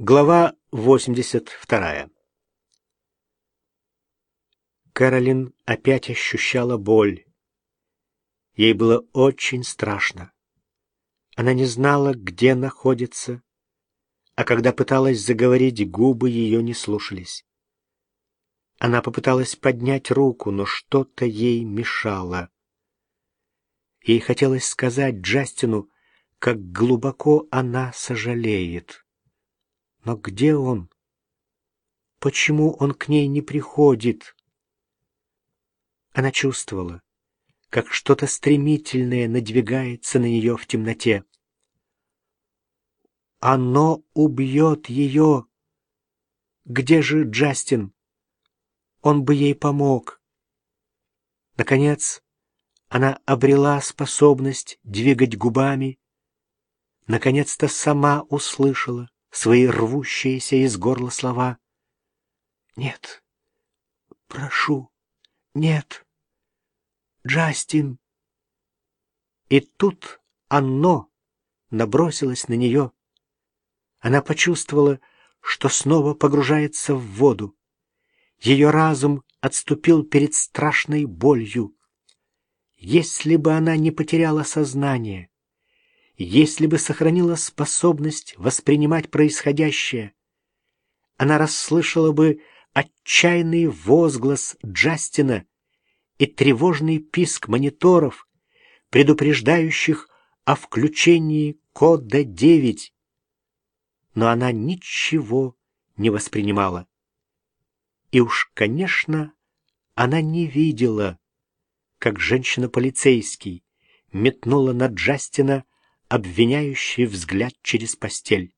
Глава 82. Кэролин опять ощущала боль. Ей было очень страшно. Она не знала, где находится, а когда пыталась заговорить, губы ее не слушались. Она попыталась поднять руку, но что-то ей мешало. Ей хотелось сказать Джастину, как глубоко она сожалеет. Но где он? Почему он к ней не приходит? Она чувствовала, как что-то стремительное надвигается на нее в темноте. Оно убьет ее. Где же Джастин? Он бы ей помог. Наконец, она обрела способность двигать губами. Наконец-то сама услышала свои рвущиеся из горла слова. «Нет, прошу, нет, Джастин!» И тут оно набросилось на нее. Она почувствовала, что снова погружается в воду. Ее разум отступил перед страшной болью. Если бы она не потеряла сознание, если бы сохранила способность воспринимать происходящее, она расслышала бы отчаянный возглас Джастина и тревожный писк мониторов, предупреждающих о включении кода 9. Но она ничего не воспринимала. И уж, конечно, она не видела, как женщина-полицейский метнула на Джастина обвиняющий взгляд через постель.